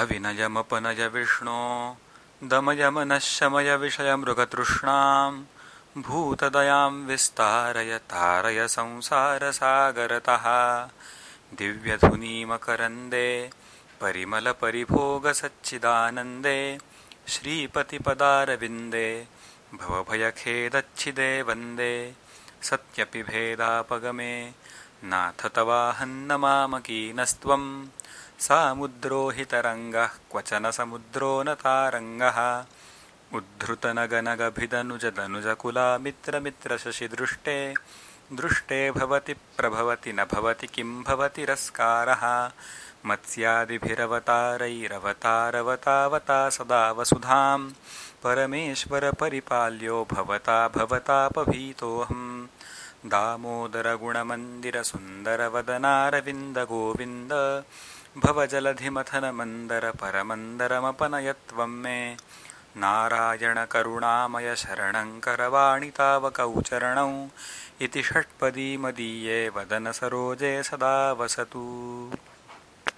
अविनयमपनय विष्णो दमयमनः शमय विषयमृगतृष्णां भूतदयां विस्तारय तारय संसारसागरतः दिव्यधुनीमकरन्दे परिमलपरिभोगसच्चिदानन्दे श्रीपतिपदारविन्दे भवभयखेदच्छिदे वन्दे सत्यपि भेदापगमे नाथ तवाहन्नमामकीनस्त्वं सामुद्रोहितरङ्गः क्वचन समुद्रो न तारङ्गः उद्धृतनगनगभिदनुजदनुजकुलामित्रमित्रशशिदृष्टे। दृष्टे भवति प्रभवति न भवति किं भवतिरस्कारः मत्स्यादिभिरवतारैरवतारवतावता सदा वसुधां परमेश्वरपरिपाल्यो भवता भवतापभीतोऽहम् दामोदरगुणमन्दिरसुन्दरवदनारविन्दगोविन्द भवजलधिमथनमन्दरपरमन्दरमपनयत्वं मे। नारायणकरुणामयशरणङ्करवाणि तावकौ चरणौ इति षट्पदी मदीये वदनसरोजे सदा वसतु